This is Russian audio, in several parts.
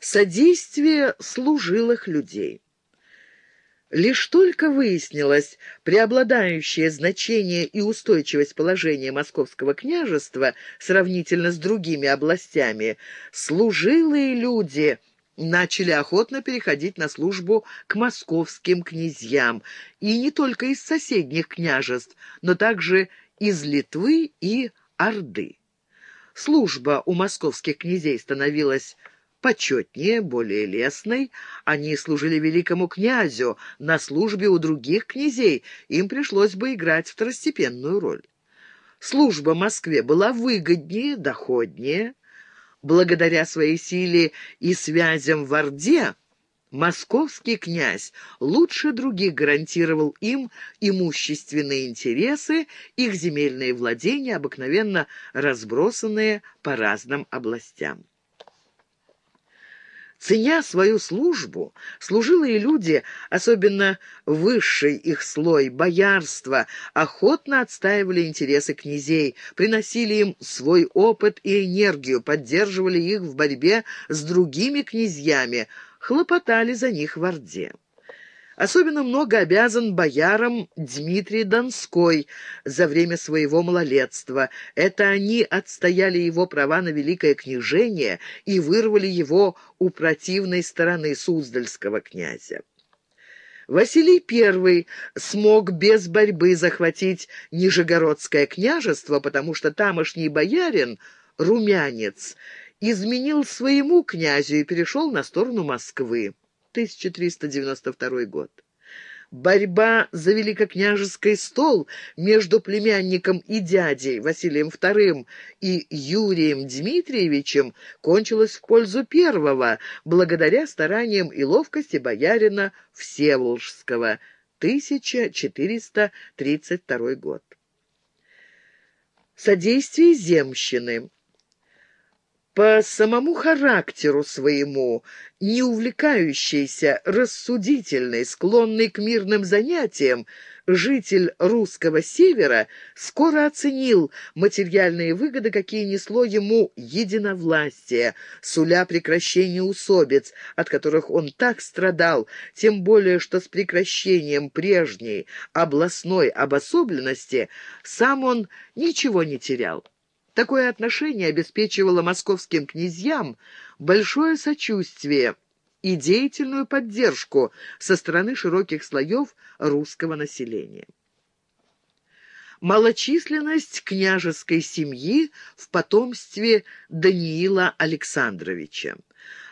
Содействие служилых людей. Лишь только выяснилось преобладающее значение и устойчивость положения московского княжества сравнительно с другими областями, служилые люди начали охотно переходить на службу к московским князьям, и не только из соседних княжеств, но также из Литвы и Орды. Служба у московских князей становилась почетнее, более лестной. Они служили великому князю, на службе у других князей им пришлось бы играть второстепенную роль. Служба Москве была выгоднее, доходнее. Благодаря своей силе и связям в Орде московский князь лучше других гарантировал им имущественные интересы, их земельные владения, обыкновенно разбросанные по разным областям. Ценя свою службу, служилые люди, особенно высший их слой, боярства, охотно отстаивали интересы князей, приносили им свой опыт и энергию, поддерживали их в борьбе с другими князьями, хлопотали за них в Орде. Особенно много обязан боярам Дмитрий Донской за время своего малолетства. Это они отстояли его права на великое княжение и вырвали его у противной стороны Суздальского князя. Василий I смог без борьбы захватить Нижегородское княжество, потому что тамошний боярин, румянец, изменил своему князю и перешел на сторону Москвы. 1392 год. Борьба за великокняжеский стол между племянником и дядей Василием II и Юрием Дмитриевичем кончилась в пользу первого, благодаря стараниям и ловкости боярина Всеволжского, 1432 год. Содействие земщины по самому характеру своему, не увлекающийся, рассудительный, склонный к мирным занятиям, житель русского севера скоро оценил материальные выгоды, какие несло ему единовластие, суля прекращение усобиц, от которых он так страдал, тем более что с прекращением прежней областной обособленности сам он ничего не терял. Такое отношение обеспечивало московским князьям большое сочувствие и деятельную поддержку со стороны широких слоев русского населения. Малочисленность княжеской семьи в потомстве Даниила Александровича.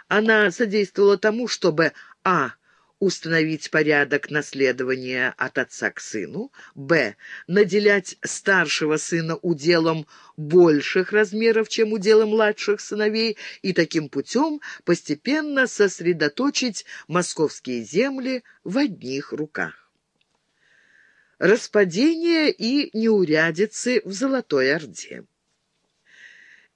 Она содействовала тому, чтобы а установить порядок наследования от отца к сыну, б. наделять старшего сына уделом больших размеров, чем уделом младших сыновей, и таким путем постепенно сосредоточить московские земли в одних руках. Распадение и неурядицы в Золотой Орде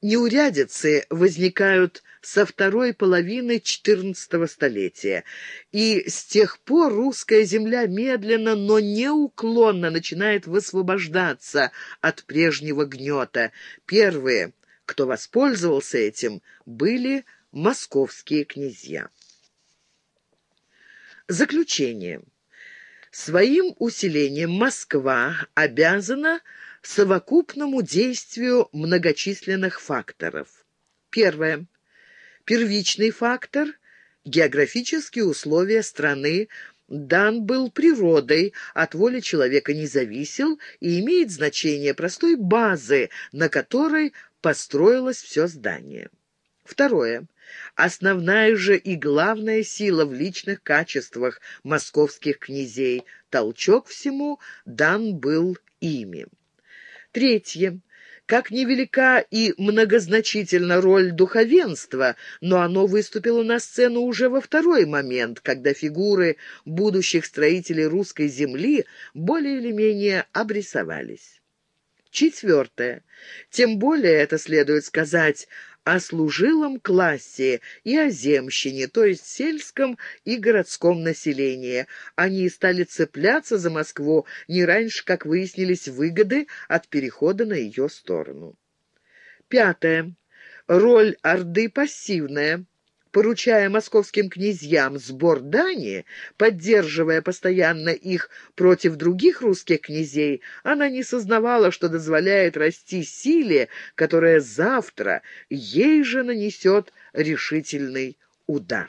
Неурядицы возникают со второй половины XIV столетия, и с тех пор русская земля медленно, но неуклонно начинает высвобождаться от прежнего гнета. Первые, кто воспользовался этим, были московские князья. Заключение. Своим усилением Москва обязана совокупному действию многочисленных факторов. Первое. Первичный фактор – географические условия страны дан был природой, от воли человека не зависел и имеет значение простой базы, на которой построилось все здание. Второе. Основная же и главная сила в личных качествах московских князей. Толчок всему дан был ими. Третье. Как невелика и многозначительна роль духовенства, но оно выступило на сцену уже во второй момент, когда фигуры будущих строителей русской земли более или менее обрисовались. Четвертое. Тем более это следует сказать о служилом классе и о земщине, то есть сельском и городском населении. Они стали цепляться за Москву не раньше, как выяснились выгоды от перехода на ее сторону. Пятое. Роль Орды пассивная. Поручая московским князьям сбор дани, поддерживая постоянно их против других русских князей, она не сознавала, что дозволяет расти силе, которая завтра ей же нанесет решительный удар.